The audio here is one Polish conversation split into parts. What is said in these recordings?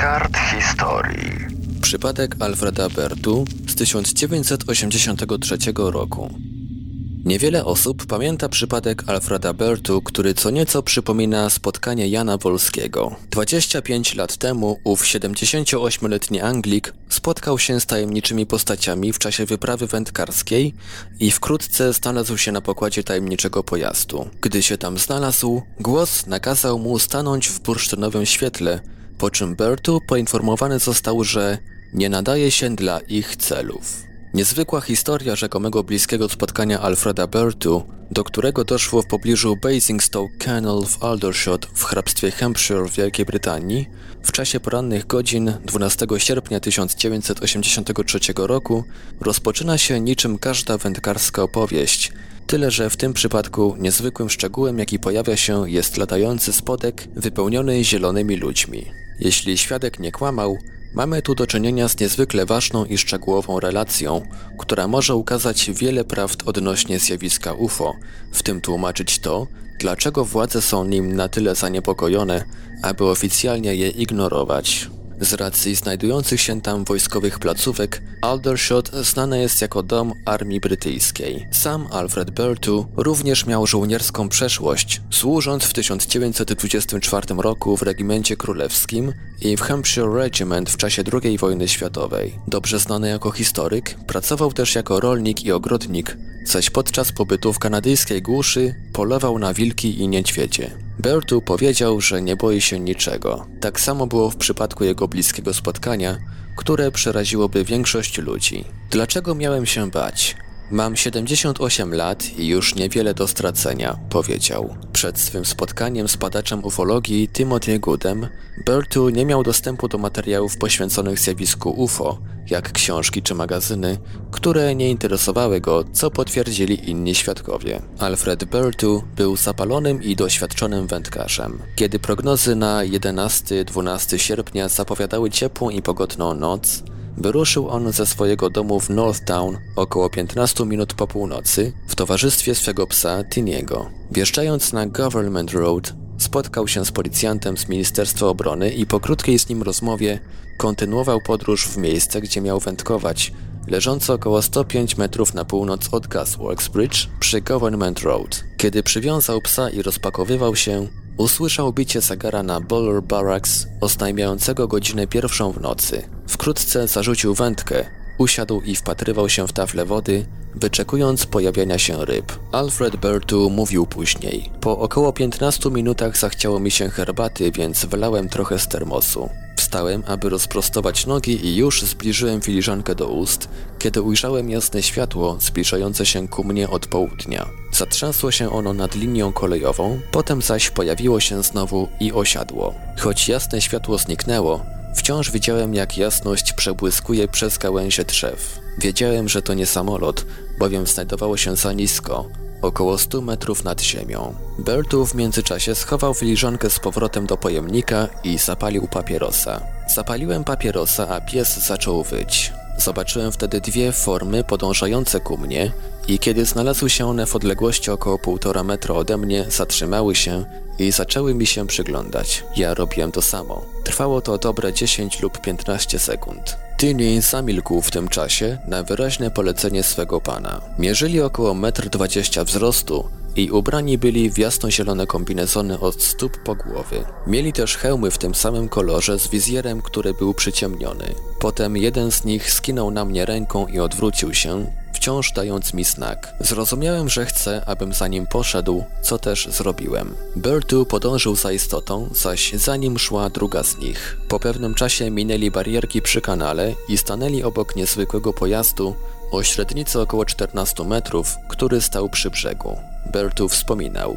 kart historii. Przypadek Alfreda Bertu z 1983 roku. Niewiele osób pamięta przypadek Alfreda Bertu, który co nieco przypomina spotkanie Jana Wolskiego. 25 lat temu ów 78-letni Anglik spotkał się z tajemniczymi postaciami w czasie wyprawy wędkarskiej i wkrótce znalazł się na pokładzie tajemniczego pojazdu. Gdy się tam znalazł, głos nakazał mu stanąć w bursztynowym świetle, po czym Bertu poinformowany został, że nie nadaje się dla ich celów. Niezwykła historia rzekomego bliskiego spotkania Alfreda Bertu, do którego doszło w pobliżu Basingstoke Canal w Aldershot w hrabstwie Hampshire w Wielkiej Brytanii w czasie porannych godzin 12 sierpnia 1983 roku rozpoczyna się niczym każda wędkarska opowieść, tyle że w tym przypadku niezwykłym szczegółem jaki pojawia się jest latający spodek wypełniony zielonymi ludźmi. Jeśli świadek nie kłamał, Mamy tu do czynienia z niezwykle ważną i szczegółową relacją, która może ukazać wiele prawd odnośnie zjawiska UFO, w tym tłumaczyć to, dlaczego władze są nim na tyle zaniepokojone, aby oficjalnie je ignorować. Z racji znajdujących się tam wojskowych placówek, Aldershot znane jest jako dom armii brytyjskiej. Sam Alfred Bertu również miał żołnierską przeszłość, służąc w 1924 roku w regimencie królewskim i w Hampshire Regiment w czasie II wojny światowej. Dobrze znany jako historyk, pracował też jako rolnik i ogrodnik, zaś podczas pobytu w kanadyjskiej głuszy polował na wilki i niedźwiedzie. Bertu powiedział, że nie boi się niczego. Tak samo było w przypadku jego bliskiego spotkania, które przeraziłoby większość ludzi. Dlaczego miałem się bać? Mam 78 lat i już niewiele do stracenia, powiedział. Przed swym spotkaniem z badaczem ufologii Timothy Goodem, Bertu nie miał dostępu do materiałów poświęconych zjawisku UFO, jak książki czy magazyny, które nie interesowały go, co potwierdzili inni świadkowie. Alfred Bertu był zapalonym i doświadczonym wędkarzem. Kiedy prognozy na 11-12 sierpnia zapowiadały ciepłą i pogodną noc, Wyruszył on ze swojego domu w Northtown około 15 minut po północy w towarzystwie swego psa Tiniego. Wjeżdżając na Government Road, spotkał się z policjantem z Ministerstwa Obrony i po krótkiej z nim rozmowie kontynuował podróż w miejsce, gdzie miał wędkować, leżące około 105 metrów na północ od Gasworks Bridge przy Government Road. Kiedy przywiązał psa i rozpakowywał się, usłyszał bicie zagara na Buller Barracks oznajmiającego godzinę pierwszą w nocy. Wkrótce zarzucił wędkę, usiadł i wpatrywał się w tafle wody, wyczekując pojawienia się ryb. Alfred Bertu mówił później. Po około 15 minutach zachciało mi się herbaty, więc wylałem trochę z termosu. Wstałem, aby rozprostować nogi i już zbliżyłem filiżankę do ust, kiedy ujrzałem jasne światło zbliżające się ku mnie od południa. Zatrzęsło się ono nad linią kolejową, potem zaś pojawiło się znowu i osiadło. Choć jasne światło zniknęło, wciąż widziałem jak jasność przebłyskuje przez gałęzie drzew. Wiedziałem, że to nie samolot, bowiem znajdowało się za nisko, około 100 metrów nad ziemią. Bertu w międzyczasie schował filiżankę z powrotem do pojemnika i zapalił papierosa. Zapaliłem papierosa, a pies zaczął wyć. Zobaczyłem wtedy dwie formy podążające ku mnie i kiedy znalazły się one w odległości około półtora metra ode mnie, zatrzymały się i zaczęły mi się przyglądać. Ja robiłem to samo. Trwało to dobre 10 lub 15 sekund. Tini zamilkł w tym czasie na wyraźne polecenie swego pana. Mierzyli około 1,20 m wzrostu i ubrani byli w jasnozielone kombinezony od stóp po głowy. Mieli też hełmy w tym samym kolorze z wizjerem, który był przyciemniony. Potem jeden z nich skinął na mnie ręką i odwrócił się, wciąż dając mi znak. Zrozumiałem, że chce, abym za nim poszedł, co też zrobiłem. Bertu podążył za istotą, zaś za nim szła druga z nich. Po pewnym czasie minęli barierki przy kanale i stanęli obok niezwykłego pojazdu o średnicy około 14 metrów, który stał przy brzegu. Bertu wspominał.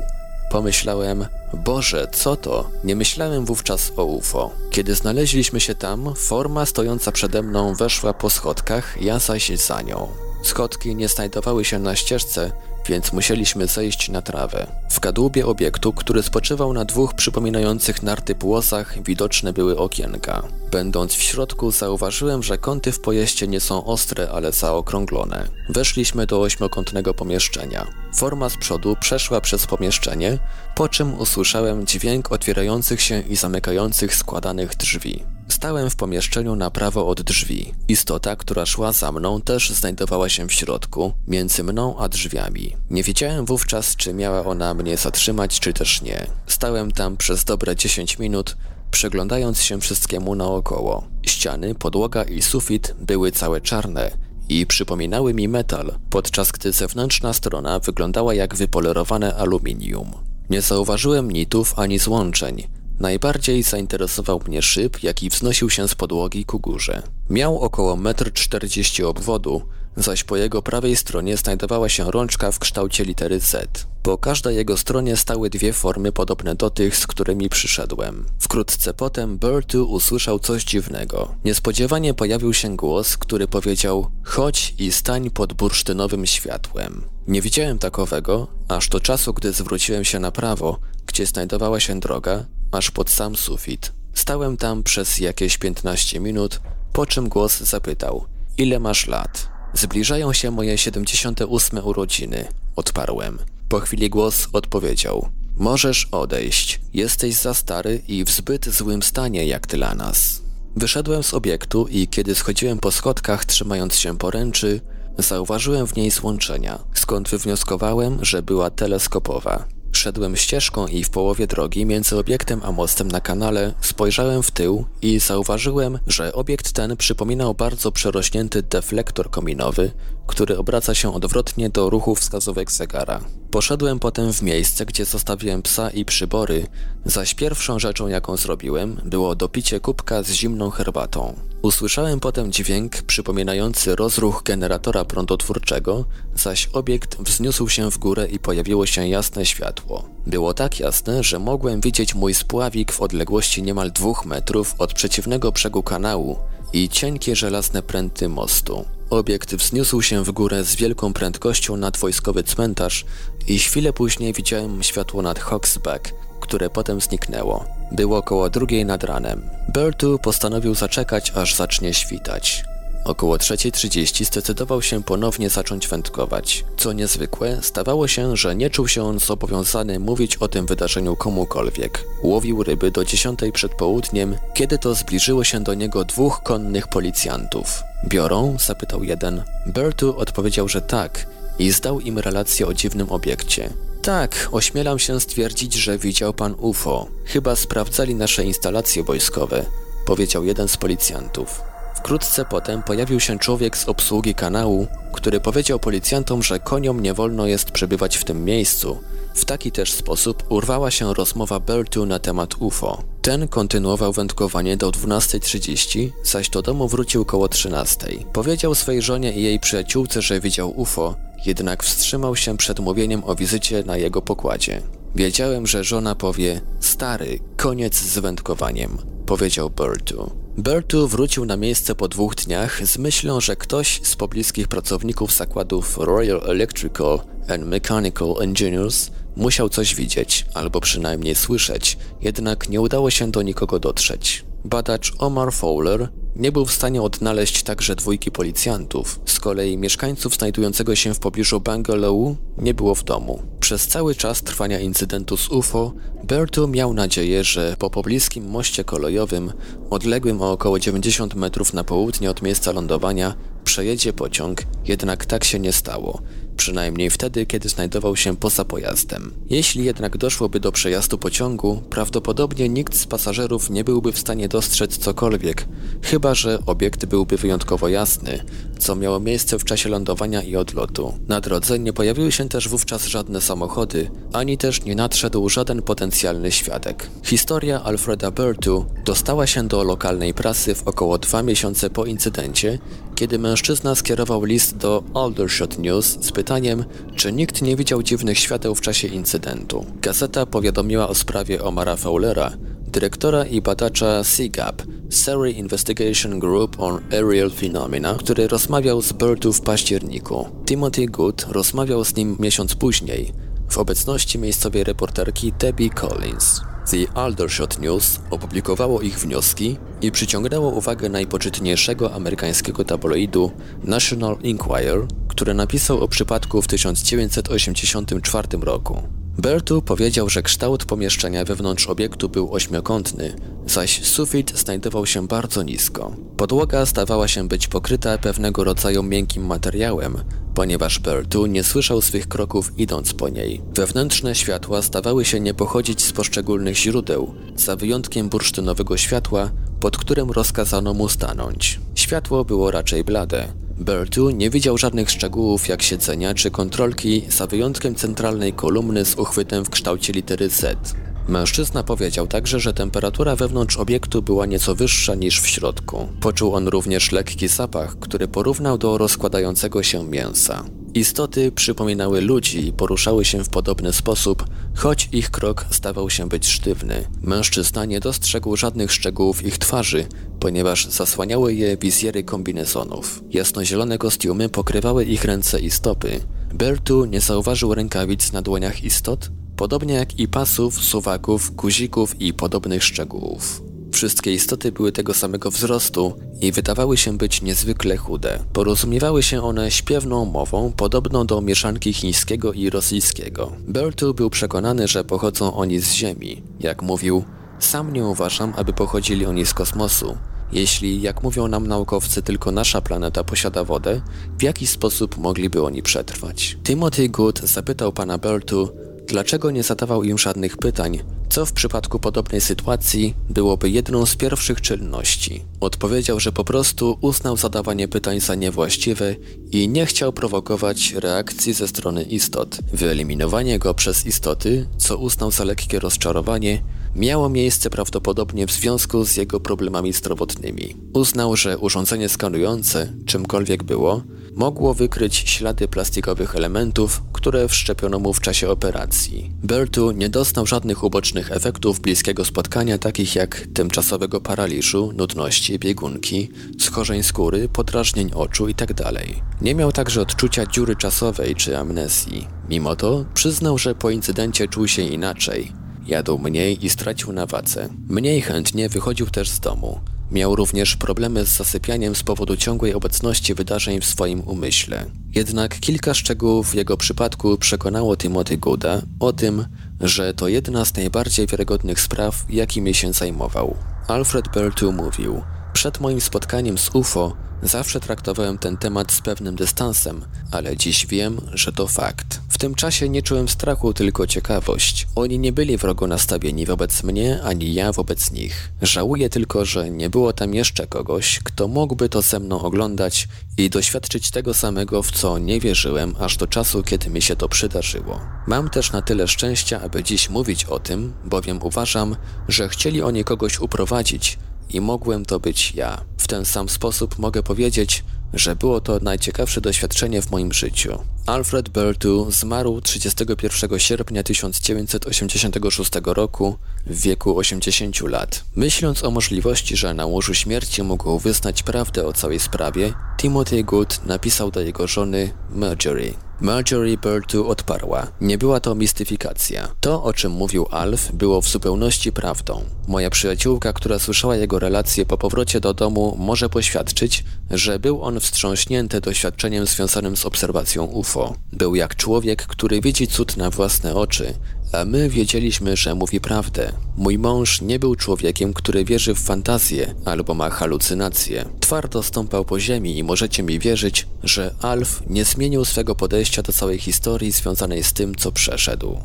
Pomyślałem, Boże, co to? Nie myślałem wówczas o UFO. Kiedy znaleźliśmy się tam, forma stojąca przede mną weszła po schodkach, ja zaś za nią. Schodki nie znajdowały się na ścieżce, więc musieliśmy zejść na trawę. W kadłubie obiektu, który spoczywał na dwóch przypominających narty płosach, widoczne były okienka. Będąc w środku, zauważyłem, że kąty w pojeździe nie są ostre, ale zaokrąglone. Weszliśmy do ośmiokątnego pomieszczenia. Forma z przodu przeszła przez pomieszczenie, po czym usłyszałem dźwięk otwierających się i zamykających składanych drzwi. Stałem w pomieszczeniu na prawo od drzwi. Istota, która szła za mną, też znajdowała się w środku, między mną a drzwiami. Nie wiedziałem wówczas, czy miała ona mnie zatrzymać, czy też nie. Stałem tam przez dobre 10 minut, przeglądając się wszystkiemu naokoło. Ściany, podłoga i sufit były całe czarne i przypominały mi metal, podczas gdy zewnętrzna strona wyglądała jak wypolerowane aluminium. Nie zauważyłem nitów ani złączeń. Najbardziej zainteresował mnie szyb, jaki wznosił się z podłogi ku górze. Miał około 1,40 m obwodu, zaś po jego prawej stronie znajdowała się rączka w kształcie litery Z. Po każdej jego stronie stały dwie formy podobne do tych, z którymi przyszedłem. Wkrótce potem Bertu usłyszał coś dziwnego. Niespodziewanie pojawił się głos, który powiedział chodź i stań pod bursztynowym światłem. Nie widziałem takowego, aż do czasu, gdy zwróciłem się na prawo, gdzie znajdowała się droga, aż pod sam sufit. Stałem tam przez jakieś 15 minut, po czym głos zapytał: Ile masz lat? Zbliżają się moje 78 urodziny, odparłem. Po chwili głos odpowiedział: Możesz odejść. Jesteś za stary i w zbyt złym stanie jak dla nas. Wyszedłem z obiektu i kiedy schodziłem po schodkach trzymając się poręczy, zauważyłem w niej złączenia, skąd wywnioskowałem, że była teleskopowa. Szedłem ścieżką i w połowie drogi między obiektem a mostem na kanale spojrzałem w tył i zauważyłem, że obiekt ten przypominał bardzo przerośnięty deflektor kominowy, który obraca się odwrotnie do ruchu wskazówek zegara. Poszedłem potem w miejsce, gdzie zostawiłem psa i przybory, zaś pierwszą rzeczą, jaką zrobiłem, było dopicie kubka z zimną herbatą. Usłyszałem potem dźwięk przypominający rozruch generatora prądotwórczego, zaś obiekt wzniósł się w górę i pojawiło się jasne światło. Było tak jasne, że mogłem widzieć mój spławik w odległości niemal dwóch metrów od przeciwnego brzegu kanału i cienkie żelazne pręty mostu. Obiekt wzniósł się w górę z wielką prędkością nad wojskowy cmentarz i chwilę później widziałem światło nad Hawksback, które potem zniknęło. Było około drugiej nad ranem. Bertu postanowił zaczekać, aż zacznie świtać. Około 3.30 zdecydował się ponownie zacząć wędkować. Co niezwykłe, stawało się, że nie czuł się on zobowiązany mówić o tym wydarzeniu komukolwiek. Łowił ryby do 10 przed południem, kiedy to zbliżyło się do niego dwóch konnych policjantów. Biorą? zapytał jeden. Bertu odpowiedział, że tak i zdał im relację o dziwnym obiekcie. Tak, ośmielam się stwierdzić, że widział pan UFO. Chyba sprawdzali nasze instalacje wojskowe, powiedział jeden z policjantów. Wkrótce potem pojawił się człowiek z obsługi kanału, który powiedział policjantom, że koniom nie wolno jest przebywać w tym miejscu. W taki też sposób urwała się rozmowa Bertu na temat UFO. Ten kontynuował wędkowanie do 12.30, zaś do domu wrócił koło 13.00. Powiedział swej żonie i jej przyjaciółce, że widział UFO, jednak wstrzymał się przed mówieniem o wizycie na jego pokładzie. Wiedziałem, że żona powie: Stary, koniec z wędkowaniem, powiedział Bertu. Bertu wrócił na miejsce po dwóch dniach z myślą, że ktoś z pobliskich pracowników zakładów Royal Electrical and Mechanical Engineers musiał coś widzieć, albo przynajmniej słyszeć, jednak nie udało się do nikogo dotrzeć. Badacz Omar Fowler nie był w stanie odnaleźć także dwójki policjantów. Z kolei mieszkańców znajdującego się w pobliżu Bungalow nie było w domu. Przez cały czas trwania incydentu z UFO, Bertu miał nadzieję, że po pobliskim moście kolejowym, odległym o około 90 metrów na południe od miejsca lądowania, przejedzie pociąg, jednak tak się nie stało przynajmniej wtedy, kiedy znajdował się poza pojazdem. Jeśli jednak doszłoby do przejazdu pociągu, prawdopodobnie nikt z pasażerów nie byłby w stanie dostrzec cokolwiek, chyba że obiekt byłby wyjątkowo jasny, co miało miejsce w czasie lądowania i odlotu. Na drodze nie pojawiły się też wówczas żadne samochody, ani też nie nadszedł żaden potencjalny świadek. Historia Alfreda Bertu dostała się do lokalnej prasy w około dwa miesiące po incydencie, kiedy mężczyzna skierował list do Aldershot News z pytaniem, czy nikt nie widział dziwnych świateł w czasie incydentu. Gazeta powiadomiła o sprawie Omara Fowlera, dyrektora i badacza SIGAP, Surrey Investigation Group on Aerial Phenomena, który rozmawiał z Bertu w październiku. Timothy Good rozmawiał z nim miesiąc później, w obecności miejscowej reporterki Debbie Collins. The Aldershot News opublikowało ich wnioski i przyciągnęło uwagę najpoczytniejszego amerykańskiego tabloidu National Enquirer, który napisał o przypadku w 1984 roku. Bertu powiedział, że kształt pomieszczenia wewnątrz obiektu był ośmiokątny, zaś sufit znajdował się bardzo nisko. Podłoga stawała się być pokryta pewnego rodzaju miękkim materiałem, ponieważ Bertu nie słyszał swych kroków idąc po niej. Wewnętrzne światła stawały się nie pochodzić z poszczególnych źródeł, za wyjątkiem bursztynowego światła, pod którym rozkazano mu stanąć. Światło było raczej blade, Bertu nie widział żadnych szczegółów jak siedzenia czy kontrolki, za wyjątkiem centralnej kolumny z uchwytem w kształcie litery Z. Mężczyzna powiedział także, że temperatura wewnątrz obiektu była nieco wyższa niż w środku. Poczuł on również lekki zapach, który porównał do rozkładającego się mięsa. Istoty przypominały ludzi i poruszały się w podobny sposób, choć ich krok zdawał się być sztywny. Mężczyzna nie dostrzegł żadnych szczegółów ich twarzy, ponieważ zasłaniały je wizjery kombinezonów. Jasnozielone kostiumy pokrywały ich ręce i stopy. Bertu nie zauważył rękawic na dłoniach istot, podobnie jak i pasów, suwaków, guzików i podobnych szczegółów. Wszystkie istoty były tego samego wzrostu i wydawały się być niezwykle chude. Porozumiewały się one śpiewną mową, podobną do mieszanki chińskiego i rosyjskiego. Bertu był przekonany, że pochodzą oni z Ziemi. Jak mówił, sam nie uważam, aby pochodzili oni z kosmosu. Jeśli, jak mówią nam naukowcy, tylko nasza planeta posiada wodę, w jaki sposób mogliby oni przetrwać? Timothy Good zapytał pana Bertu, dlaczego nie zadawał im żadnych pytań, co w przypadku podobnej sytuacji byłoby jedną z pierwszych czynności. Odpowiedział, że po prostu uznał zadawanie pytań za niewłaściwe i nie chciał prowokować reakcji ze strony istot. Wyeliminowanie go przez istoty, co uznał za lekkie rozczarowanie, miało miejsce prawdopodobnie w związku z jego problemami zdrowotnymi. Uznał, że urządzenie skanujące, czymkolwiek było, mogło wykryć ślady plastikowych elementów, które wszczepiono mu w czasie operacji. Bertu nie dostał żadnych ubocznych efektów bliskiego spotkania, takich jak tymczasowego paraliżu, nudności, biegunki, schorzeń skóry, podrażnień oczu itd. Tak nie miał także odczucia dziury czasowej czy amnezji. Mimo to przyznał, że po incydencie czuł się inaczej. Jadł mniej i stracił na wadze. Mniej chętnie wychodził też z domu. Miał również problemy z zasypianiem z powodu ciągłej obecności wydarzeń w swoim umyśle. Jednak kilka szczegółów w jego przypadku przekonało Timothy Gooda o tym, że to jedna z najbardziej wiarygodnych spraw, jakimi się zajmował. Alfred Bertu mówił: Przed moim spotkaniem z UFO zawsze traktowałem ten temat z pewnym dystansem, ale dziś wiem, że to fakt. W tym czasie nie czułem strachu, tylko ciekawość. Oni nie byli wrogo nastawieni wobec mnie, ani ja wobec nich. Żałuję tylko, że nie było tam jeszcze kogoś, kto mógłby to ze mną oglądać i doświadczyć tego samego, w co nie wierzyłem, aż do czasu, kiedy mi się to przydarzyło. Mam też na tyle szczęścia, aby dziś mówić o tym, bowiem uważam, że chcieli oni kogoś uprowadzić, i mogłem to być ja. W ten sam sposób mogę powiedzieć, że było to najciekawsze doświadczenie w moim życiu. Alfred Bertu zmarł 31 sierpnia 1986 roku w wieku 80 lat. Myśląc o możliwości, że na łożu śmierci mógł wyznać prawdę o całej sprawie, Timothy Good napisał do jego żony Marjorie. Marjorie Bertu odparła. Nie była to mistyfikacja. To, o czym mówił Alf, było w zupełności prawdą. Moja przyjaciółka, która słyszała jego relacje po powrocie do domu, może poświadczyć, że był on wstrząśnięty doświadczeniem związanym z obserwacją UFO. Był jak człowiek, który widzi cud na własne oczy, a my wiedzieliśmy, że mówi prawdę. Mój mąż nie był człowiekiem, który wierzy w fantazję albo ma halucynacje. Twardo stąpał po ziemi i możecie mi wierzyć, że Alf nie zmienił swego podejścia do całej historii związanej z tym, co przeszedł.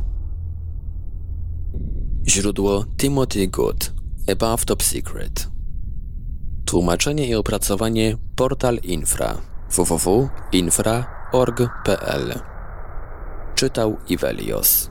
Źródło Timothy Good Above Top Secret Tłumaczenie i opracowanie Portal Infra www.infra.org.pl Czytał Ivelios